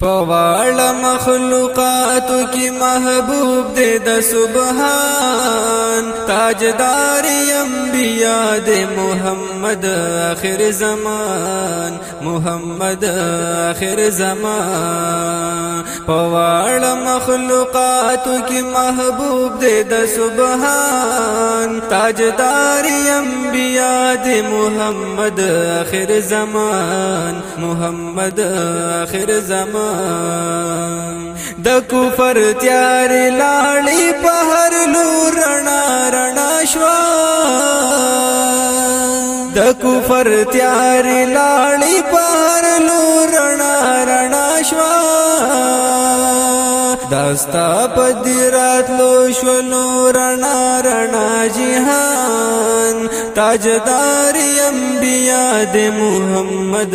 پواړه مخلوقات کی محبوب دے د سبحان تاجدار انبیاء دے محمد آخر زمان محمد آخر زمان پواړ مخلوقات کی محبوب دے د سبحان تاجدار انبیاء دے محمد اخر زمان محمد اخر زمان د کفر تیار لاړې په هر لور رڼا رڼا شوا د کفر تیار لاړې په داستا پدرات لو شنو رنا رنا جهان تاجدار انبیاء د محمد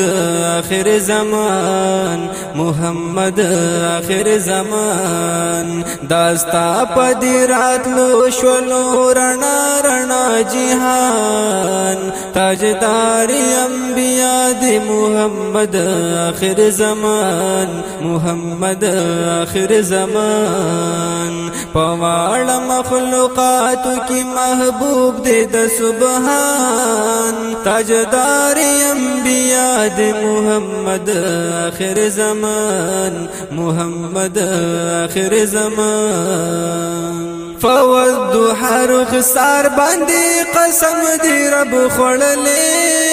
اخر زمان محمد اخر زمان داستا پدرات لو شنو رنا رنا جهان تاجدار انبیاء دے محمد آخر زمان محمد آخر زمان پواړ مخلوقات کی محبوب دے د سبحان تاجدار انبیاء دے محمد آخر زمان محمد آخر زمان فوض حرخ سار باندې قسم دی رب خړلې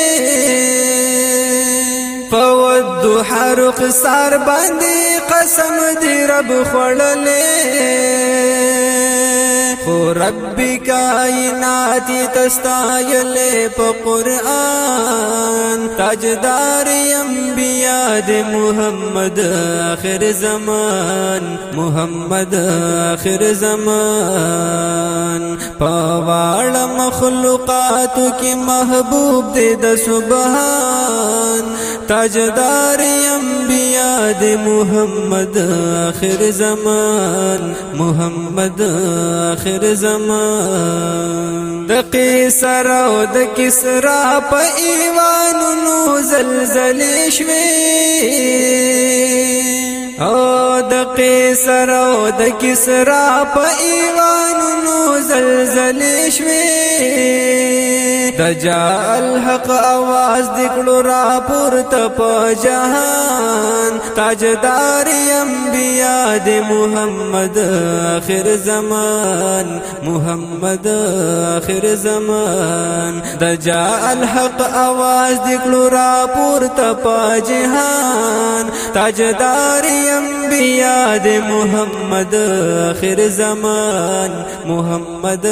دو حرق سار باندې قسم دی رب خړلې خو رب کائنات تستایلې په قران تاجدار انبیاء د محمد اخر زمان محمد اخر زمان پواړ مخلوقات کې محبوب دې د سبحان تاجدار انبیاء د محمد اخر زمان محمد اخر زمان د قیصر او د کسرا په ایمان نو زلزلې شوي او د قیصر او د کسرا په ایمان نو زلزلې شوي تجال حق اواز دکلو را پورت پا جهان تاجدار انبیاء دی محمد اخر زمان محمد اخر زمان تجال حق اواز دکلو را پورت پا جهان تاجدار انبیاء انبیاء د محمد اخر زمان محمد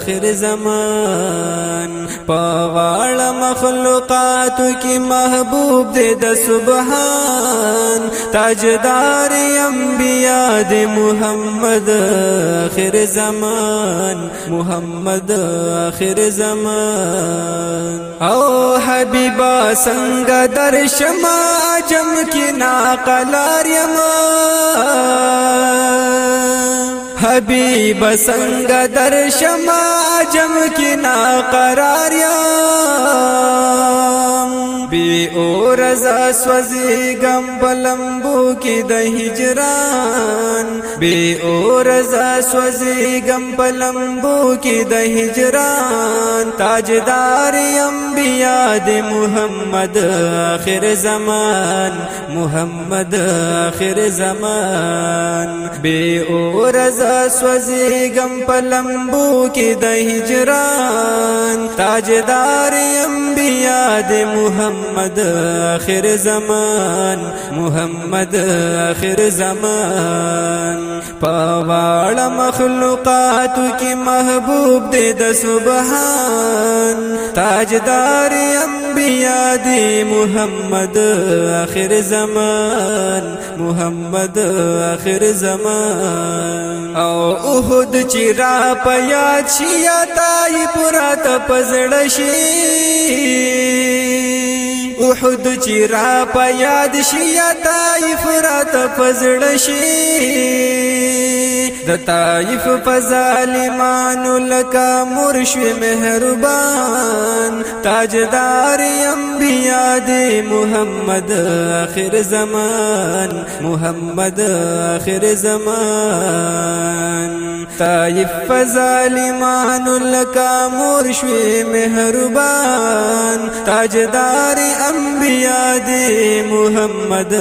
اخر زمان پغړ مخلوقات کی محبوب دې د سبحان تاجدار انبیاء د محمد اخر زمان محمد اخر زمان او حبیبا څنګه درشمه جم کې ناقلار یم حبیب څنګه درشم جم کې ناقرار یم بی اور زا سوزی گم بلمبو کی د هجران بی اور زا سوزی گم بلمبو کی د هجران تاجدار انبیاء د محمد اخر زمان محمد اخر زمان بی اور زا سوزی گم بلمبو کی د هجران تاجدار انبیاء د محمد محمد آخر زمان محمد آخر زمان پواړ مخلوقات کی محبوب دې د سبحان تاجدار انبیاء دی محمد آخر زمان محمد آخر زمان او احد چرا پیاد شیا تای پرات پزړ شي احد چې را په یاد شي یا طائف را ته پزړ شي د طائف فظالمانو لکا مرشو مهربان تاجدار انبیاء دی محمد آخر زمان محمد آخر زمان طائف فظالمانو لکا مرشو مهربان تاجدار انبیاء دی محمد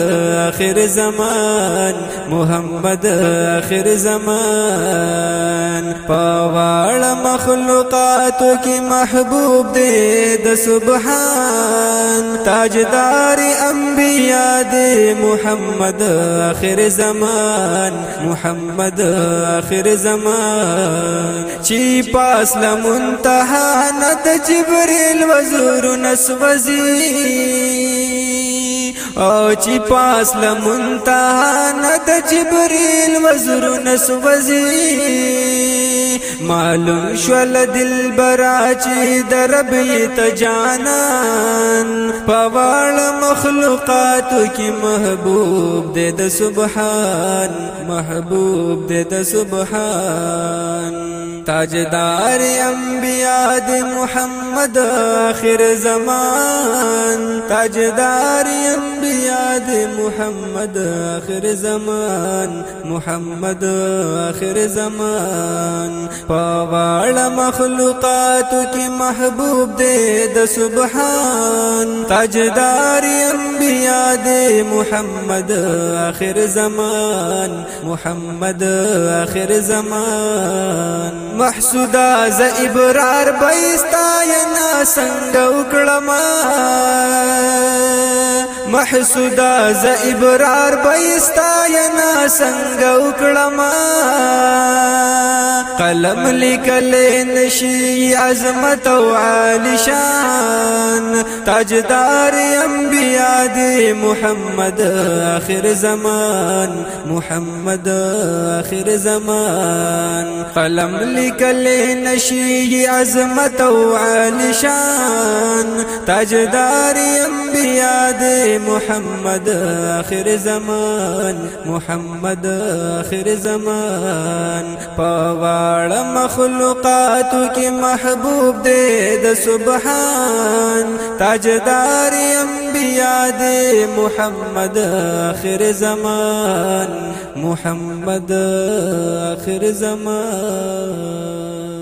آخر زمان محمد آخر زمان ګران پوال مخلوقات کی محبوب دے د سبحان تاجدار انبیاء دے محمد اخر زمان محمد اخر زمان چی پاس لمنتها نت جبريل وزور نسوزی او چې پاس لمنتها ند جبريل وزر نسوزي معلوم شول دل براچی درب تجانان پوال مخلوقاتو کی محبوب دے د سبحان محبوب دے د سبحان تاجدار انبیاء د محمد آخر زمان تاجدار انبیاء بیاد محمد آخر زمان محمد آخر زمان پاوال مخلوقات کی محبوب دے د سبحان تاجدار انبیاء دے محمد آخر زمان محمد آخر زمان محسودا ز ابرار بیستا ینا څنګه وکړم محسودا ز ابرار بيستا ينا څنګه وکړم قلم لیکل نشي عظمت او عالشان تاجدار انبیاء دی محمد اخر زمان محمد اخر زمان قلم لیکل نشي عظمت او عالشان تاجدار انبیاء یاد محمد آخر زمان محمد آخر زمان پواړ مخلوقات کی محبوب دے د سبحان تاجدار انبیاء دے محمد آخر زمان محمد آخر زمان